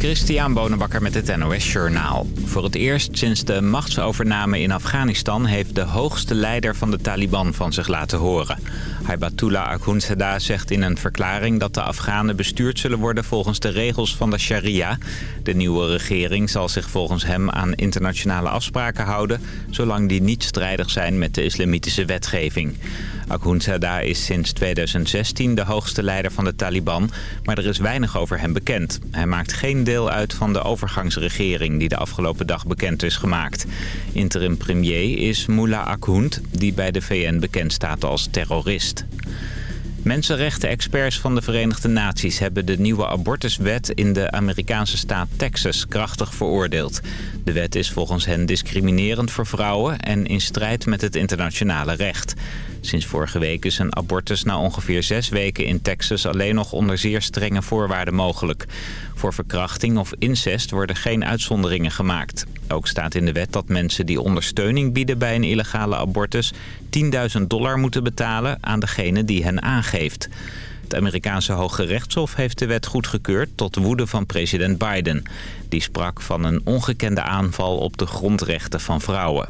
Christian Bonenbakker met het NOS Journaal. Voor het eerst sinds de machtsovername in Afghanistan... heeft de hoogste leider van de Taliban van zich laten horen. Haibatullah Akhundzada zegt in een verklaring... dat de Afghanen bestuurd zullen worden volgens de regels van de sharia. De nieuwe regering zal zich volgens hem aan internationale afspraken houden... zolang die niet strijdig zijn met de islamitische wetgeving. Akhundzada is sinds 2016 de hoogste leider van de Taliban... maar er is weinig over hem bekend. Hij maakt geen deel uit van de overgangsregering die de afgelopen dag bekend is gemaakt. Interim premier is Mullah Akhund, die bij de VN bekend staat als terrorist. Mensenrechten-experts van de Verenigde Naties hebben de nieuwe abortuswet in de Amerikaanse staat Texas krachtig veroordeeld. De wet is volgens hen discriminerend voor vrouwen en in strijd met het internationale recht. Sinds vorige week is een abortus na ongeveer zes weken in Texas alleen nog onder zeer strenge voorwaarden mogelijk. Voor verkrachting of incest worden geen uitzonderingen gemaakt. Ook staat in de wet dat mensen die ondersteuning bieden bij een illegale abortus 10.000 dollar moeten betalen aan degene die hen aangeeft. Het Amerikaanse Hoge Rechtshof heeft de wet goedgekeurd tot woede van president Biden. Die sprak van een ongekende aanval op de grondrechten van vrouwen.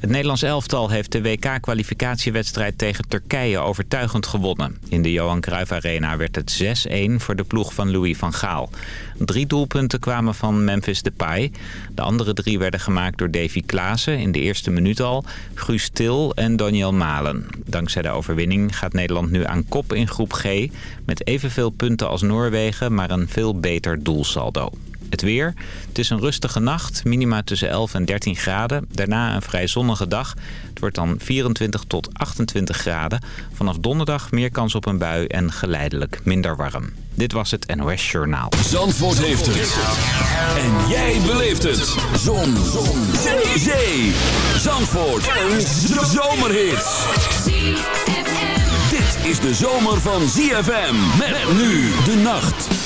Het Nederlands elftal heeft de WK-kwalificatiewedstrijd tegen Turkije overtuigend gewonnen. In de Johan Cruijff Arena werd het 6-1 voor de ploeg van Louis van Gaal. Drie doelpunten kwamen van Memphis Depay. De andere drie werden gemaakt door Davy Klaassen in de eerste minuut al, Guus Til en Daniel Malen. Dankzij de overwinning gaat Nederland nu aan kop in groep G... met evenveel punten als Noorwegen, maar een veel beter doelsaldo. Het weer. Het is een rustige nacht. Minima tussen 11 en 13 graden. Daarna een vrij zonnige dag. Het wordt dan 24 tot 28 graden. Vanaf donderdag meer kans op een bui en geleidelijk minder warm. Dit was het NOS Journaal. Zandvoort heeft het. En jij beleeft het. Zon. Zon. Zee. Zee. Zandvoort. Een zomerhit. Dit is de zomer van ZFM. Met nu de nacht.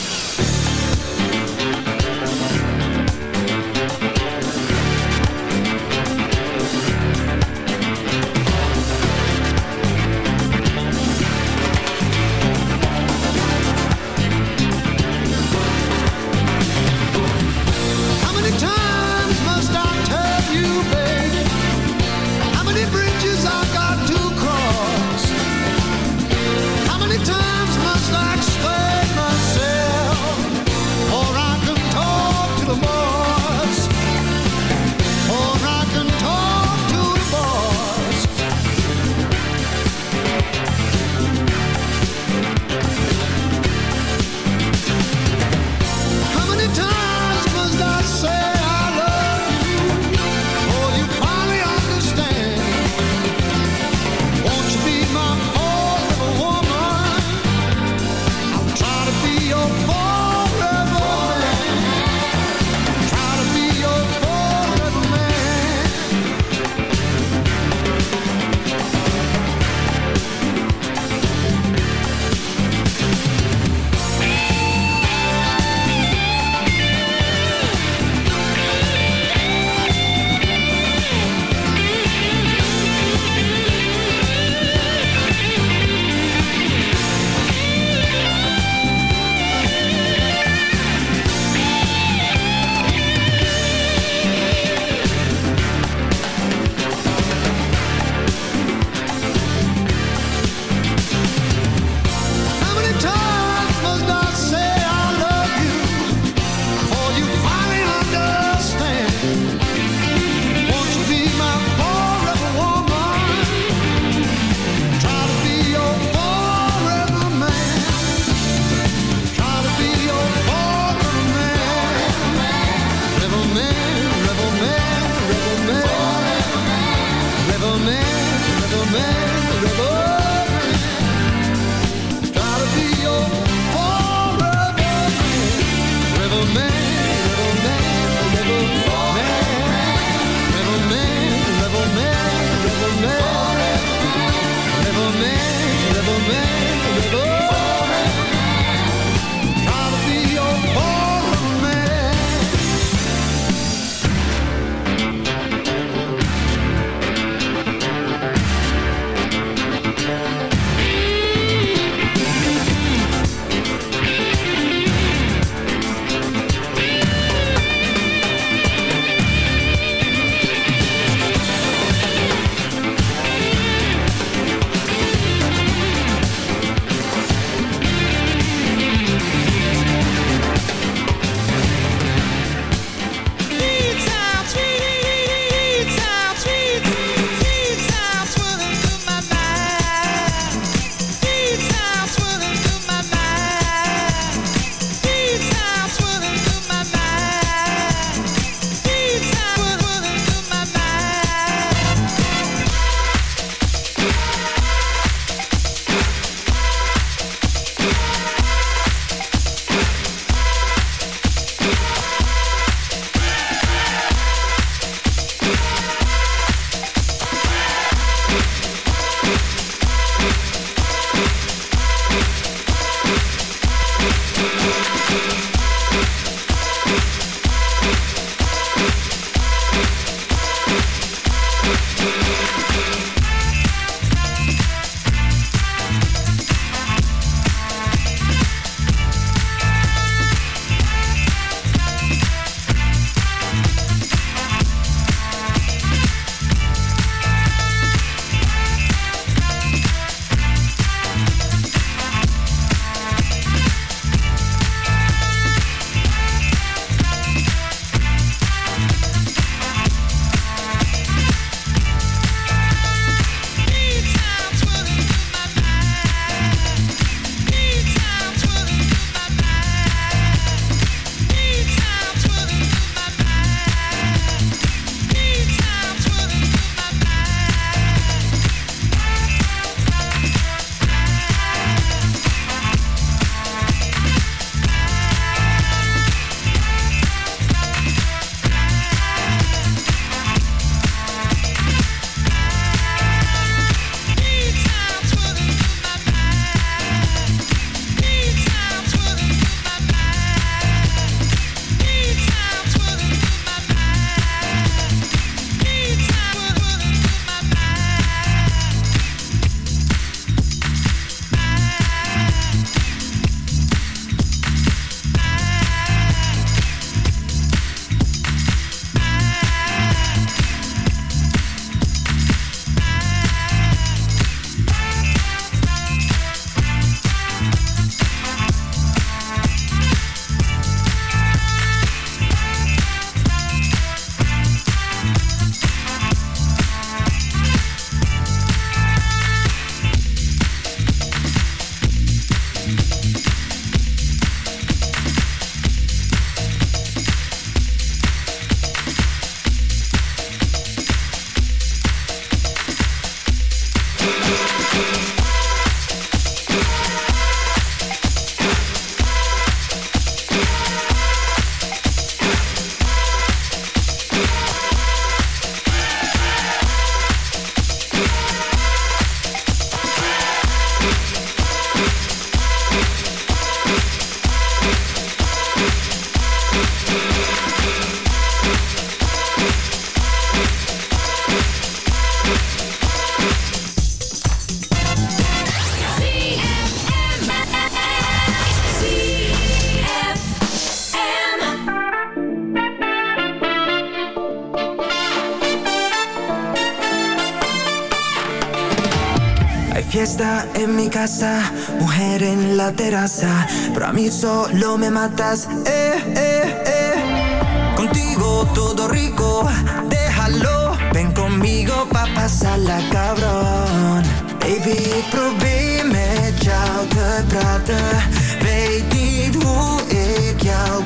Mujer en la terraza, pero a mí solo me matas, eh, eh, eh. Contigo todo rico, déjalo, ven conmigo pa' pasarla cabrón. Baby, probeer met jou te praten, weet niet hoe ik jou.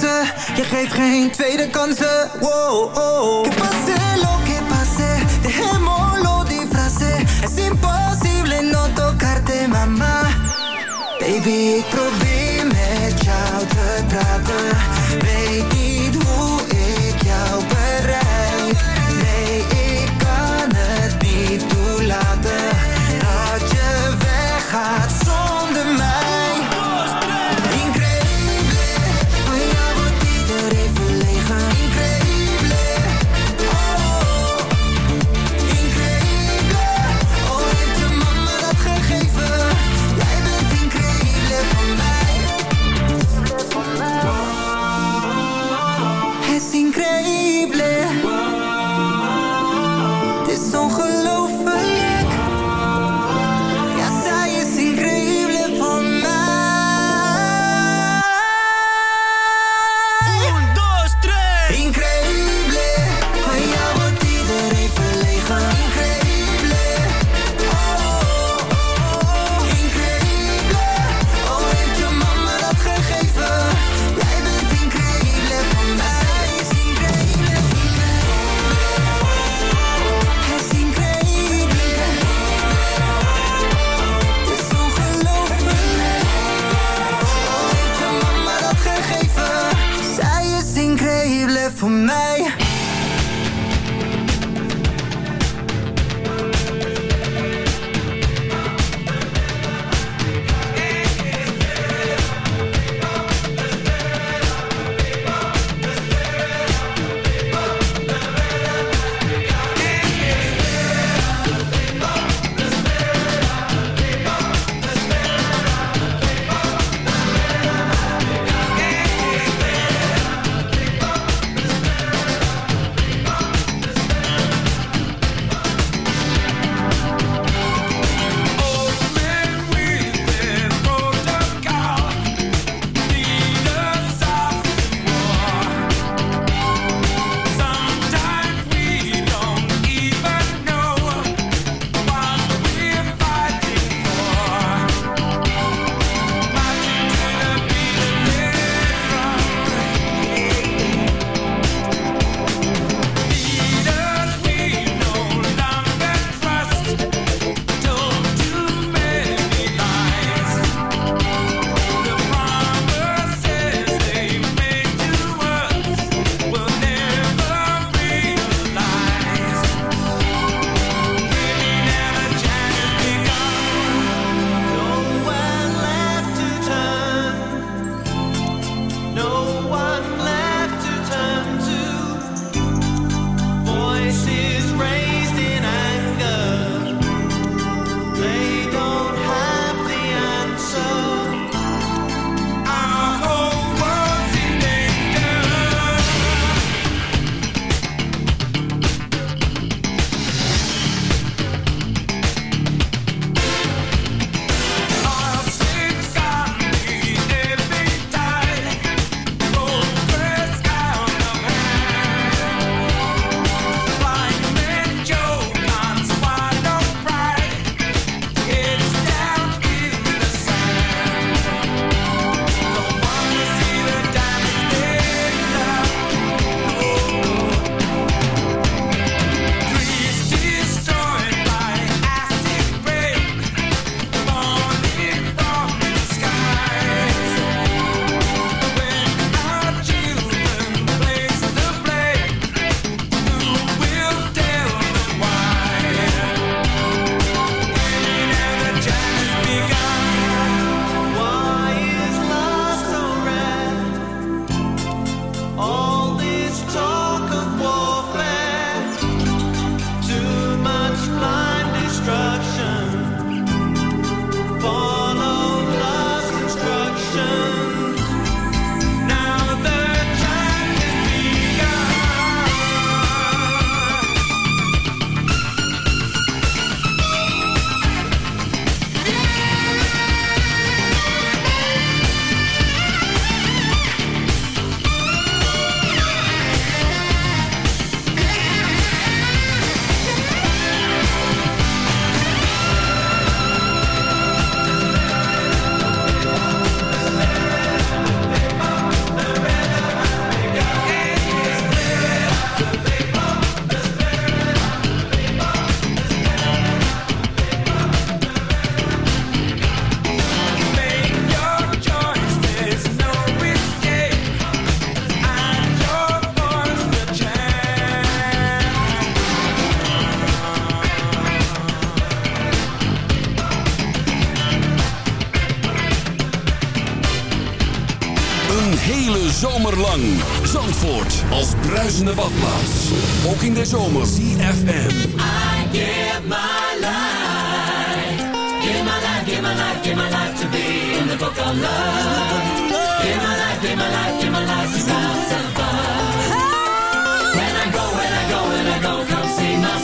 Je geeft geen tweede kansen. Wow, oh. Que pase lo que pase, dejémoslo disfrace. Es imposible no tocarte, mama. Baby, ik probeer met te praten. zomerlang. Zandvoort als bruisende badplaats. Ook in de zomer. CFM. I give my life. Give my life, give my life, give my life to be in the book of love. Give my life, give my life, give my life to God and When I go, when I go, when I go, come see my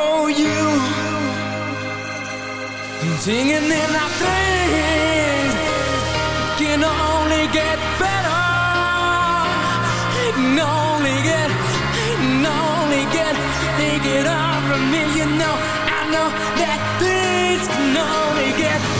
singing in our it can only get better. It can only get, it can only get, thinking of over, me. You know, I know that things can only get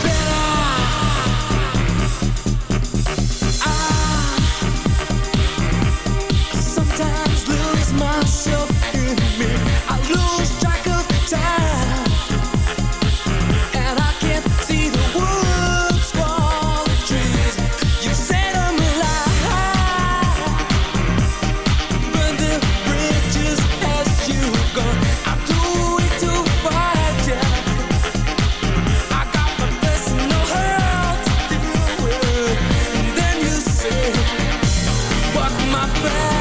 my friend.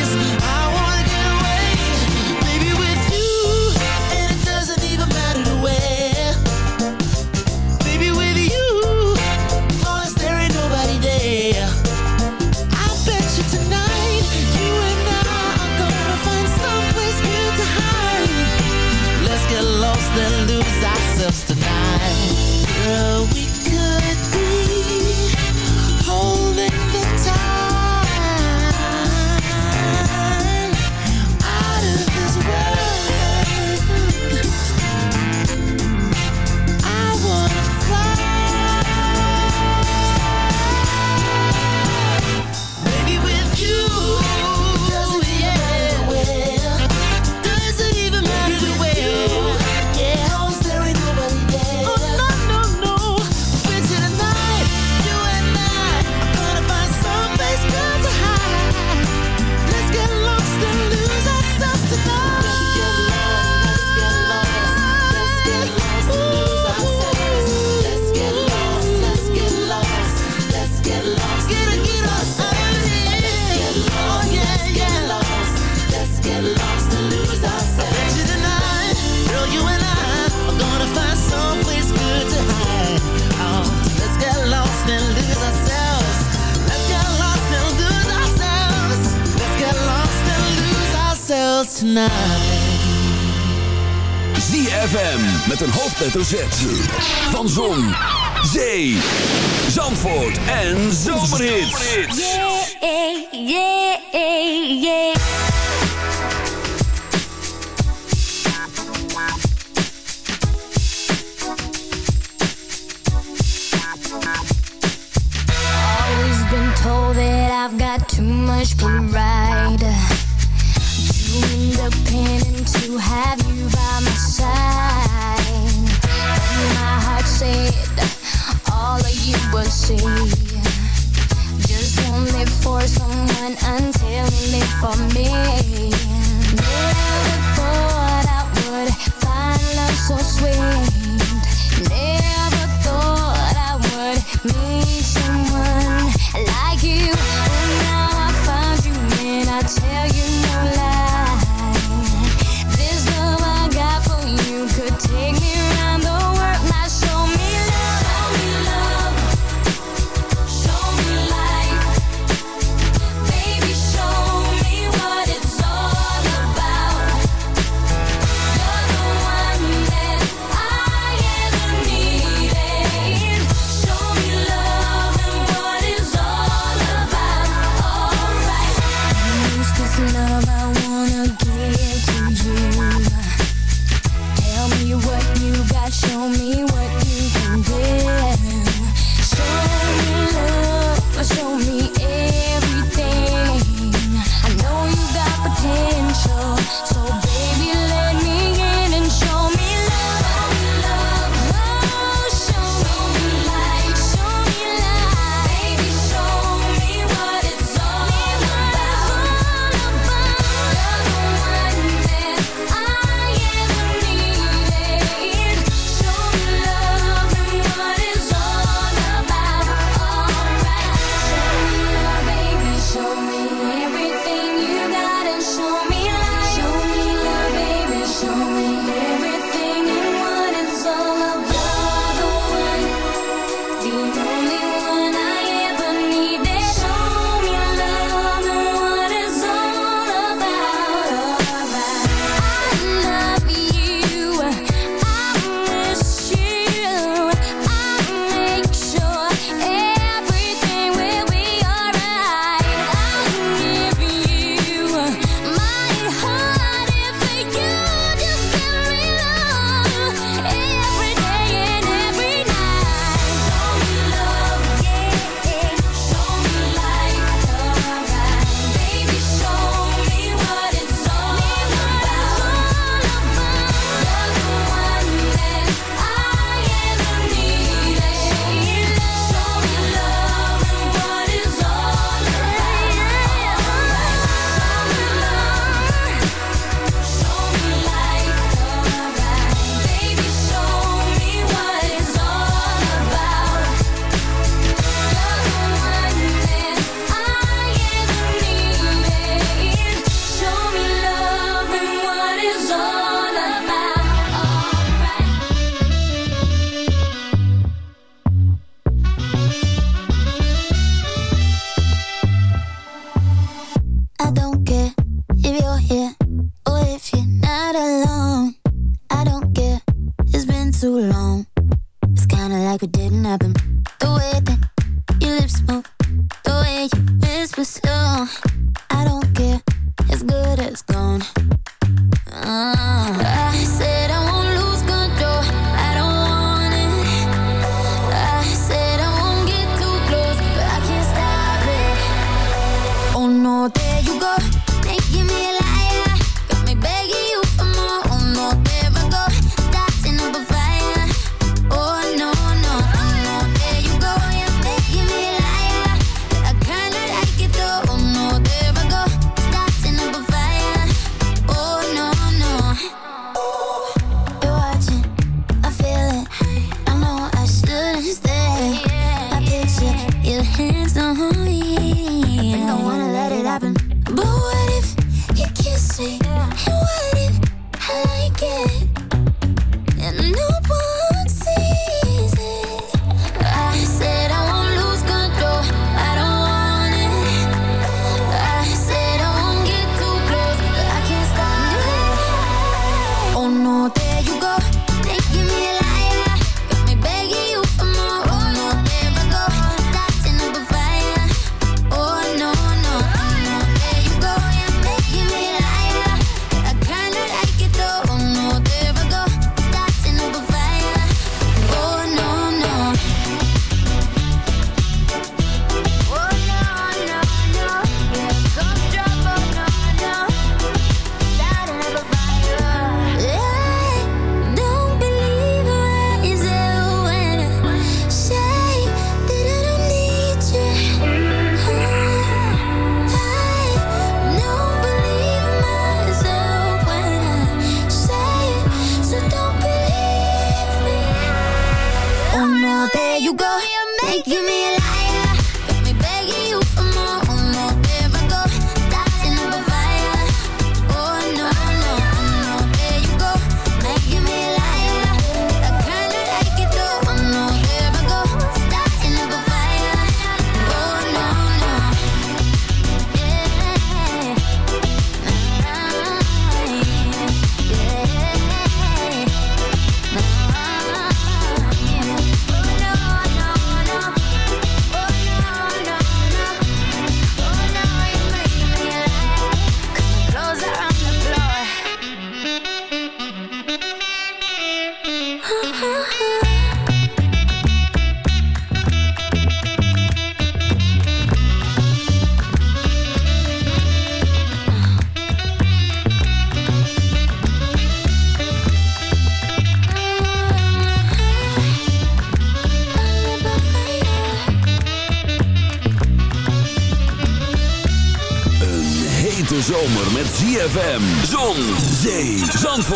night. ZFM met een hoofdletter Z. Van Zon, Zee, Zandvoort en Zomerhits. Yeah, yeah, yeah, yeah. I've got too much blue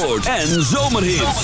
en zomerhits.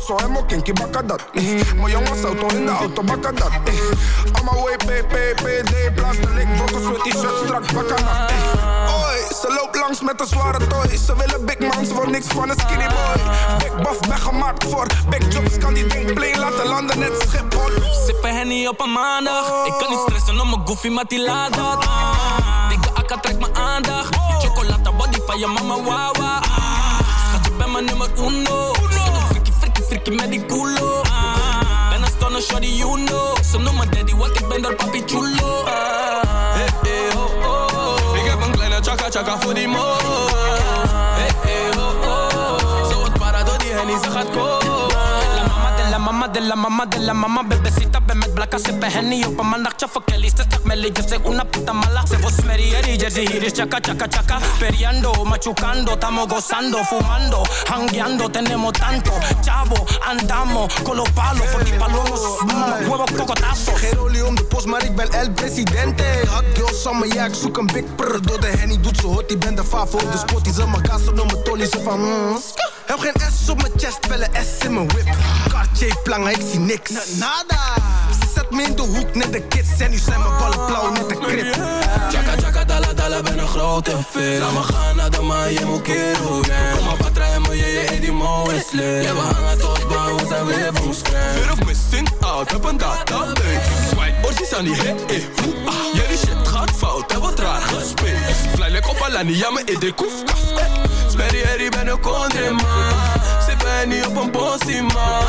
so I'm a kinky back of eh, Mijn jongens auto in de auto back of that. My way, pp pay. Blaas de link, brokken, sweat, t-shirt, strak back of. Eh, oi, ze loopt langs met een zware toy. Ze willen big man, ze wordt niks van een skinny boy. Big buff, weggemaakt voor big jobs. Kan die ding play laten landen, net Schiphol. Sippen Henny op een maandag. Ik kan niet stressen om mijn goofy, maar die laat dat. Dikke akka trekt mijn aandacht. Chocolata body van je mama, wawa. Schat, je bij mijn nummer uno je met die culo. Ah. Ben een stunner, you know. Ze noemen daddy, want ik ben door chulo. Ah. Hey, hey, oh, heb een kleine chaka chaka voor die mo. Oh, oh. Zo het para door die hennie, ze gaat komen de la mama de la mama Bebecita, ben met blakka, sippen henny op een ze zegt Melly, je zei una puta mala Se vos meri, eri, jersey, hier is chaka, chaka, chaka Periando, machucando, estamos gozando Fumando, hangueando, tenemos tanto Chavo, andamos, con los palos Voor die palomos, huevo cocotazo Geen olie om de post, maar ik ben el presidente. Hot girl summer, ja, ik zoek een big prr. Door de henny doet ze hot, die ben de favo. De spot die ze mag gassen door mijn tolly, ze van mm. Heb geen S op mijn chest, wel een S in mijn whip. Cartier plangen, ik zie niks. Nada. Ze zet me in de hoek, net de kids. En nu zijn mijn ballen blauw, net de krip. Chaka chaka dala dala ben een grote fit Laat me gaan naar de maan, je moet kero Kom maar patra en me, je je die mo is lit Ja we hangen tot bouw, we zijn weer van scratch Fear of missing out, heb een database Swipe, orsies aan die hit, eh, hoe, ah Jullie shit gaat fout, heb wat raar gespeeld lekker op Alani, ja in de koef, kaf, eh Smerry herrie, ben een kondre man Zit ben niet op een bossie man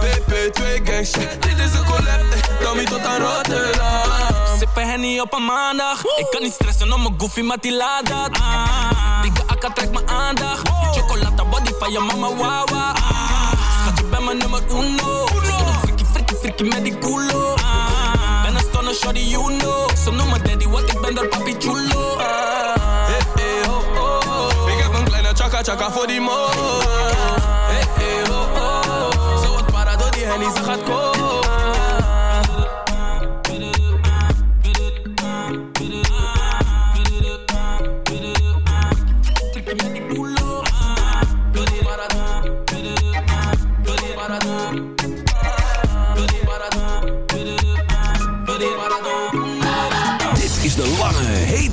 PP2 gang shit, dit is een collab, eh Tommy tot aan Rotterdam. Sippen henny op een maandag. Ik kan niet stressen om mijn goofy, maar die laat dat. Ah. Dikke akka trekt mijn aandacht. Die chocolata body van je mama wawa. Ah. Schat je bent mijn nummer uno. Frikkie, frikkie, frikkie met die culo. Ah. Ben een stunner, shorty, you know. Ze noemen daddy, want ik ben door papi chulo. Ah. Chaka voor die mo. Hey, hey, ho, ho. Zo wat para door die hennie, ze gaat komen.